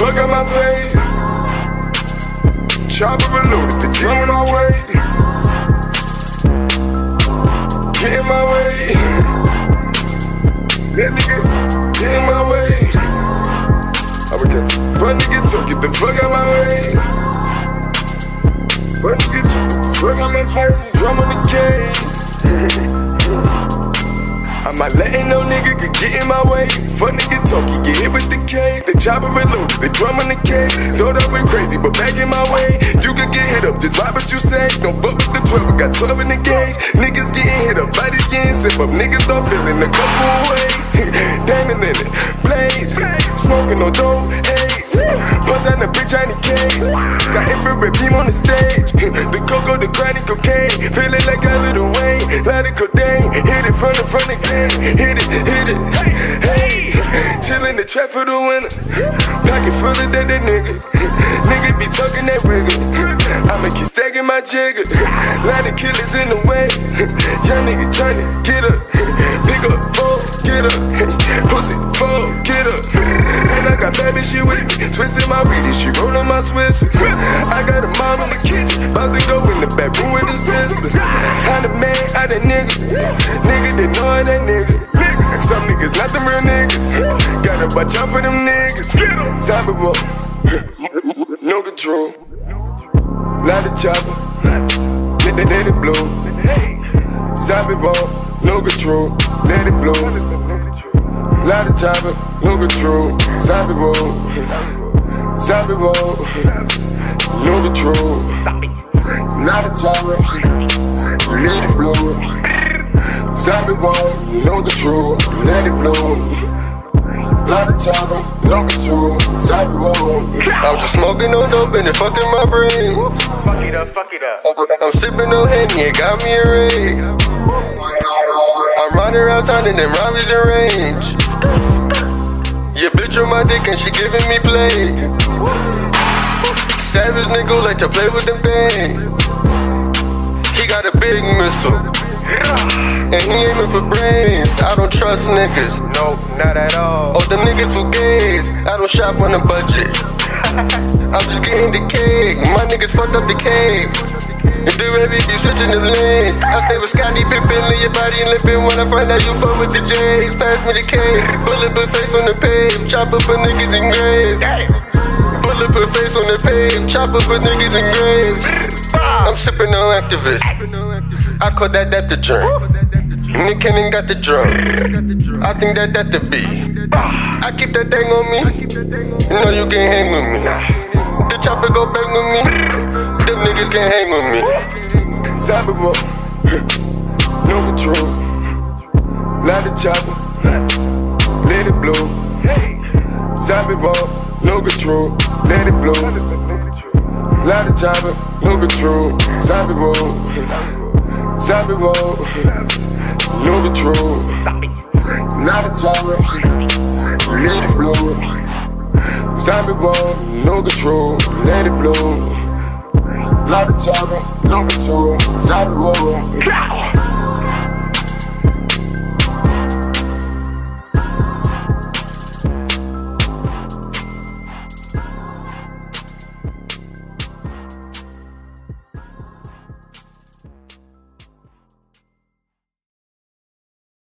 fuck out my face. Chopper reloaded, the drum my way. Get in my way. That nigga, get in my way. I would get fuck nigga, talk, get the fuck out my way. Fuck nigga, talk, get the fuck out my face. Drum on the cage. get in my way. Fuck nigga talk, he get hit with the K. The chopper reloaded, the drum on the K. Thought I went crazy, but back in my way. You could get hit up, just why what you say. Don't fuck with the 12, I got 12 in the gauge. Niggas getting hit up, bodies getting sip up. Niggas start feeling a couple away. Diamond in it, blaze. Smoking no dope, haze. Buzz on the bitch, I need cage. Got infrared beam on the stage. The cocoa, the chronic cocaine. Feeling like a Lil Wayne. Lot of codeine. From the front again. Hit it, hit it. Hey, chillin' the trap for the winter. Pocket full of that, that nigga. Nigga be talking that wiggle. I'ma keep stacking my jigger. Lot of killers in the way. Young nigga tryna get up. Pick up, fold, get up. Pussy, fold, get up. And I got baby, shit with me. Twisting my weed, she rollin' my Swiss. I got a mom in the kitchen. About to go in the bedroom with the sister. How the man, how the nigga. Nigga, that nigga. Some niggas not them real niggas. Gotta watch out for them niggas. Zombie boy, no control. Lot of chopper, let, let, let it blow. Zombie boy, no control, let it blow. Lot of chopper, no control. Zombie boy, zombie boy, no control. Lot of chopper, let it blow. Zombie boy, no control, let it blow. Lot of time, no control, zombie boy. I'm just smoking no dope and it fucking my brain. Fuck it up, fuck it up. I'm sipping no Henny, it got me a rage. I'm riding around town and them Robbie's in range. Your bitch on my dick and she giving me play. Savage nigga like to play with them things. He got a big missile. And he aiming for brains. I don't trust niggas. No, not at all. Oh, them niggas fugazi. I don't shop on a budget. I'm just getting the cake. My niggas fucked up the cake. And do everything switching the lanes. I stay with Scottie Pippen, leave your body limping. When I find out you fuck with the J's, pass me the K. Bulletproof face on the pave, chop up a niggas in graves. Bulletproof face on the pave, chop up a niggas in graves. I'm sipping on Actavis. I call that that the drink. Nick Cannon got the drum. I think that that the beat. I keep that thing on me. Know you can't hang with me. The chopper go bang with me. Them niggas can't hang with me. Boy, no control. Lot of chopper, let it blow. Boy, no control, let it blow. Lot of chopper, no control. Zombie boy. Zombie roll, no control. Lot of time, let it blow. Zombie roll, no control, let it blow. Lot of time, no control. Zombie roll.